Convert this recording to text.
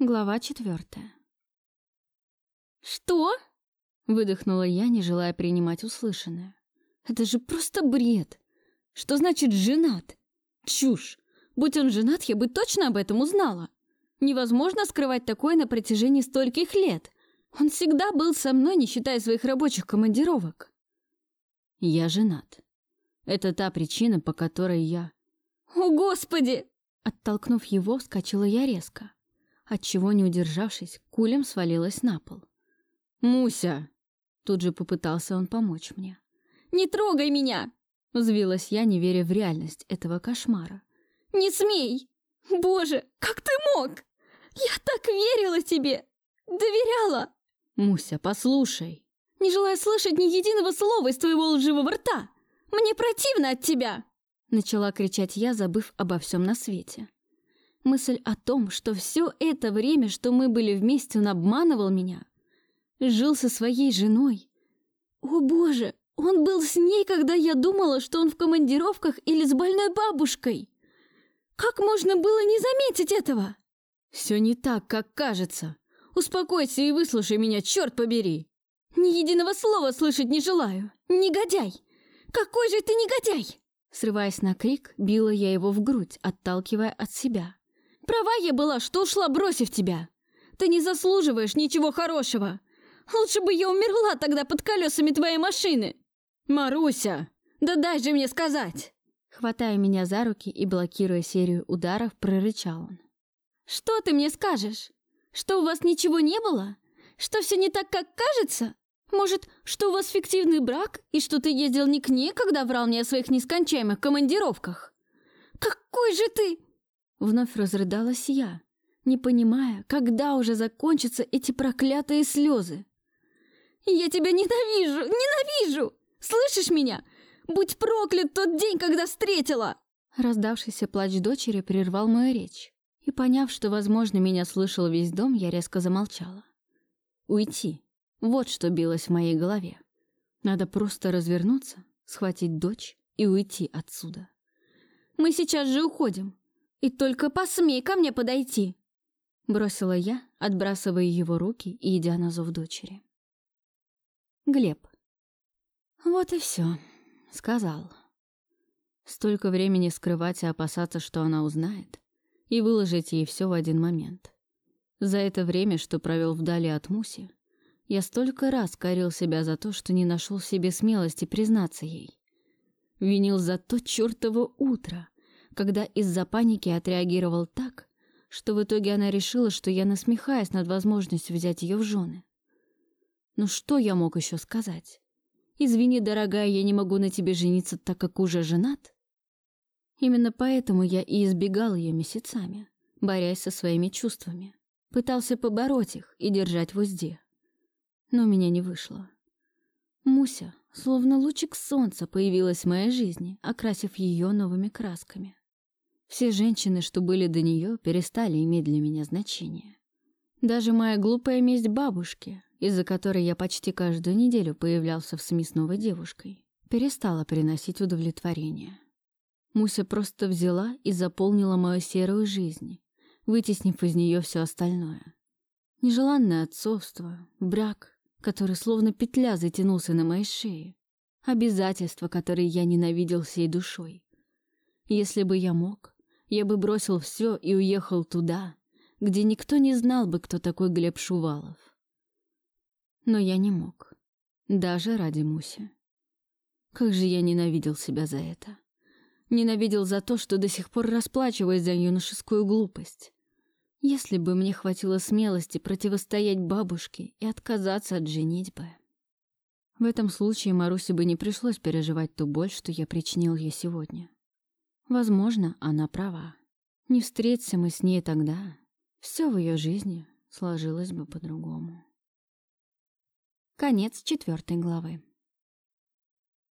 Глава четвертая. «Что?» — выдохнула я, не желая принимать услышанное. «Это же просто бред! Что значит «женат»? Чушь! Будь он женат, я бы точно об этом узнала. Невозможно скрывать такое на протяжении стольких лет. Он всегда был со мной, не считая своих рабочих командировок». «Я женат. Это та причина, по которой я...» «О, Господи!» Оттолкнув его, вскочила я резко отчего, не удержавшись, кулем свалилась на пол. «Муся!» Тут же попытался он помочь мне. «Не трогай меня!» Взвилась я, не веря в реальность этого кошмара. «Не смей! Боже, как ты мог? Я так верила тебе! Доверяла!» «Муся, послушай!» «Не желая слышать ни единого слова из твоего лживого рта! Мне противно от тебя!» Начала кричать я, забыв обо всем на свете. Мысль о том, что все это время, что мы были вместе, он обманывал меня. Жил со своей женой. О боже, он был с ней, когда я думала, что он в командировках или с больной бабушкой. Как можно было не заметить этого? Все не так, как кажется. Успокойся и выслушай меня, черт побери. Ни единого слова слышать не желаю. Негодяй! Какой же ты негодяй! Срываясь на крик, била я его в грудь, отталкивая от себя. Права я была, что ушла, бросив тебя. Ты не заслуживаешь ничего хорошего. Лучше бы я умерла тогда под колесами твоей машины. Маруся, да дай же мне сказать. Хватая меня за руки и блокируя серию ударов, прорычал он. Что ты мне скажешь? Что у вас ничего не было? Что все не так, как кажется? Может, что у вас фиктивный брак, и что ты ездил не к ней, когда врал мне о своих нескончаемых командировках? Какой же ты... Вновь разрыдалась я, не понимая, когда уже закончатся эти проклятые слезы. «Я тебя ненавижу! Ненавижу! Слышишь меня? Будь проклят тот день, когда встретила!» Раздавшийся плач дочери прервал мою речь. И поняв, что, возможно, меня слышал весь дом, я резко замолчала. Уйти. Вот что билось в моей голове. Надо просто развернуться, схватить дочь и уйти отсюда. «Мы сейчас же уходим. И только посмей ко мне подойти!» Бросила я, отбрасывая его руки и идя на зов дочери. Глеб. Вот и все, сказал. Столько времени скрывать и опасаться, что она узнает, и выложить ей все в один момент. За это время, что провел вдали от Муси, я столько раз корил себя за то, что не нашел себе смелости признаться ей. Винил за то чертово утро, когда из-за паники отреагировал так, что в итоге она решила, что я насмехаюсь над возможностью взять ее в жены. Ну что я мог еще сказать? «Извини, дорогая, я не могу на тебе жениться, так как уже женат?» Именно поэтому я и избегал ее месяцами, борясь со своими чувствами. Пытался побороть их и держать в узде. Но у меня не вышло. Муся, словно лучик солнца, появилась в моей жизни, окрасив ее новыми красками. Все женщины, что были до нее, перестали иметь для меня значение. Даже моя глупая месть бабушки, из-за которой я почти каждую неделю появлялся в СМИ с новой девушкой, перестала приносить удовлетворение. Муся просто взяла и заполнила мою серую жизнь, вытеснив из нее все остальное. Нежеланное отцовство, брак, который словно петля затянулся на моей шее, обязательства, которые я ненавидел всей душой. Если бы я мог, я бы бросил все и уехал туда, где никто не знал бы, кто такой Глеб Шувалов. Но я не мог. Даже ради Муси. Как же я ненавидел себя за это. Ненавидел за то, что до сих пор расплачиваюсь за юношескую глупость. Если бы мне хватило смелости противостоять бабушке и отказаться от женитьбы. В этом случае Марусе бы не пришлось переживать ту боль, что я причинил ей сегодня. Возможно, она права. Не встреться мы с ней тогда, все в ее жизни сложилось бы по-другому. Конец четвертой главы.